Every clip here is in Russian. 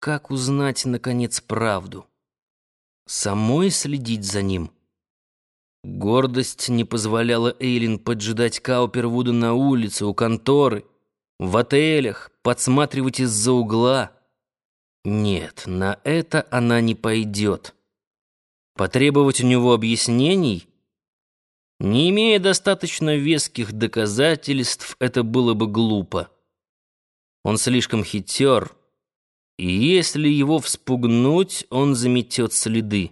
как узнать, наконец, правду? Самой следить за ним? Гордость не позволяла Эйлин поджидать Каупервуда на улице, у конторы, в отелях, подсматривать из-за угла. Нет, на это она не пойдет. Потребовать у него объяснений? Не имея достаточно веских доказательств, это было бы глупо. Он слишком хитер, и если его вспугнуть, он заметет следы.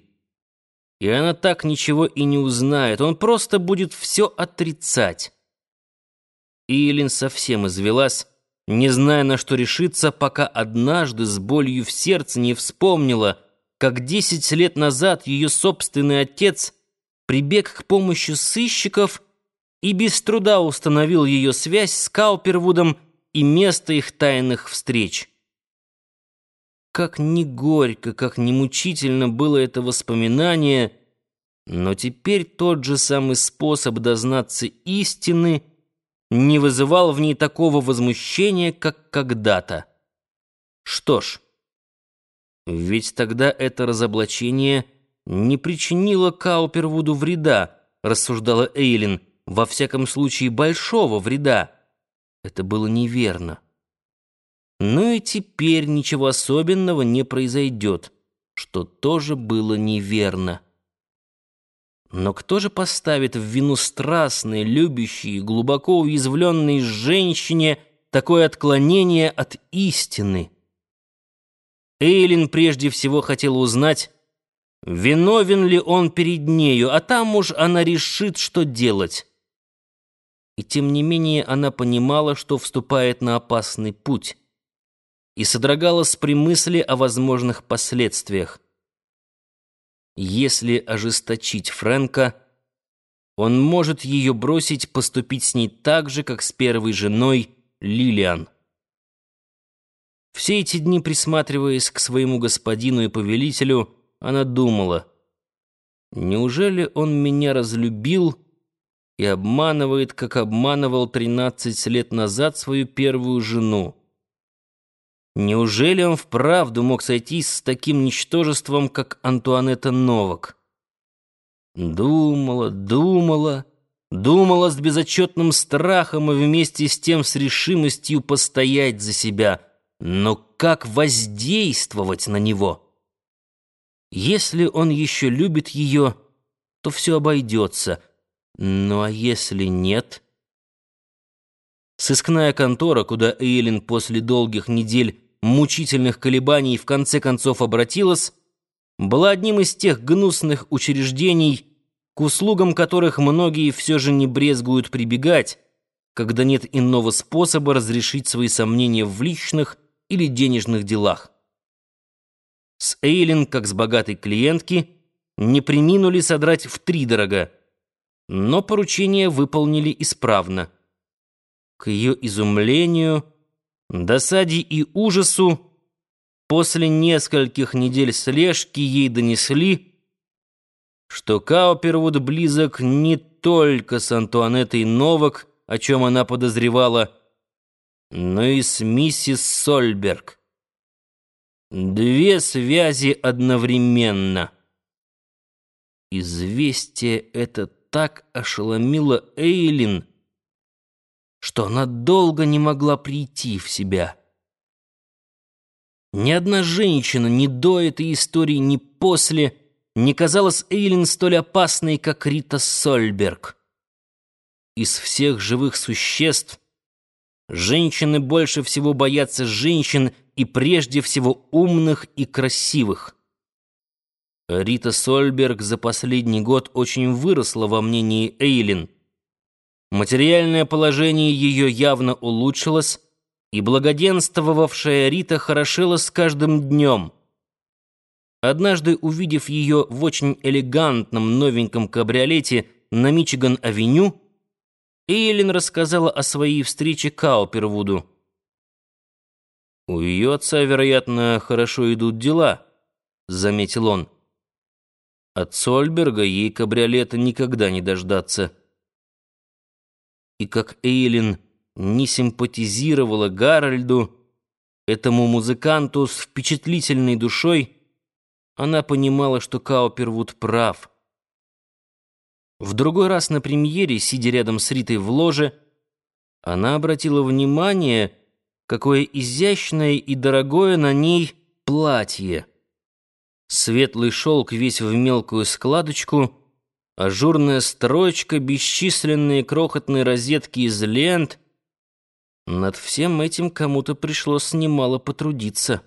И она так ничего и не узнает, он просто будет все отрицать. Илин совсем извелась, не зная, на что решиться, пока однажды с болью в сердце не вспомнила, как десять лет назад ее собственный отец прибег к помощи сыщиков и без труда установил ее связь с Каупервудом и место их тайных встреч. Как ни горько, как ни мучительно было это воспоминание, но теперь тот же самый способ дознаться истины не вызывал в ней такого возмущения, как когда-то. Что ж, ведь тогда это разоблачение не причинило Каупервуду вреда, рассуждала Эйлин, во всяком случае большого вреда. Это было неверно. Но и теперь ничего особенного не произойдет, что тоже было неверно. Но кто же поставит в вину страстной, любящей, глубоко уязвленной женщине такое отклонение от истины? Эйлин прежде всего хотела узнать, виновен ли он перед нею, а там уж она решит, что делать. И тем не менее она понимала, что вступает на опасный путь, и содрогалась при мысли о возможных последствиях. Если ожесточить Фрэнка, он может ее бросить поступить с ней так же, как с первой женой Лилиан. Все эти дни, присматриваясь к своему господину и повелителю, она думала, «Неужели он меня разлюбил?» и обманывает, как обманывал тринадцать лет назад свою первую жену. Неужели он вправду мог сойтись с таким ничтожеством, как Антуанетта Новак? Думала, думала, думала с безотчетным страхом и вместе с тем с решимостью постоять за себя. Но как воздействовать на него? Если он еще любит ее, то все обойдется — ну а если нет? Сыскная контора, куда Эйлин после долгих недель мучительных колебаний в конце концов обратилась, была одним из тех гнусных учреждений, к услугам которых многие все же не брезгуют прибегать, когда нет иного способа разрешить свои сомнения в личных или денежных делах. С Эйлин, как с богатой клиентки, не приминули содрать втридорога, но поручение выполнили исправно. К ее изумлению, досаде и ужасу после нескольких недель слежки ей донесли, что Каупервуд близок не только с Антуанеттой Новак, о чем она подозревала, но и с миссис Сольберг. Две связи одновременно. Известие это так ошеломила Эйлин, что она долго не могла прийти в себя. Ни одна женщина ни до этой истории, ни после не казалась Эйлин столь опасной, как Рита Сольберг. Из всех живых существ женщины больше всего боятся женщин и прежде всего умных и красивых. Рита Сольберг за последний год очень выросла во мнении Эйлин. Материальное положение ее явно улучшилось, и благоденствовавшая Рита хорошела с каждым днем. Однажды, увидев ее в очень элегантном новеньком кабриолете на Мичиган-авеню, Эйлин рассказала о своей встрече Каупервуду. «У ее отца, вероятно, хорошо идут дела», — заметил он. От Сольберга ей кабриолета никогда не дождаться. И как Эйлин не симпатизировала Гарольду, Этому музыканту с впечатлительной душой она понимала, что Каупервуд прав. В другой раз на премьере, сидя рядом с Ритой в ложе, она обратила внимание, какое изящное и дорогое на ней платье. Светлый шелк весь в мелкую складочку, ажурная строчка, бесчисленные крохотные розетки из лент. Над всем этим кому-то пришлось немало потрудиться.